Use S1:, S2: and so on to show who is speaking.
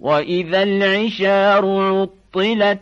S1: وإذا العشار عطلت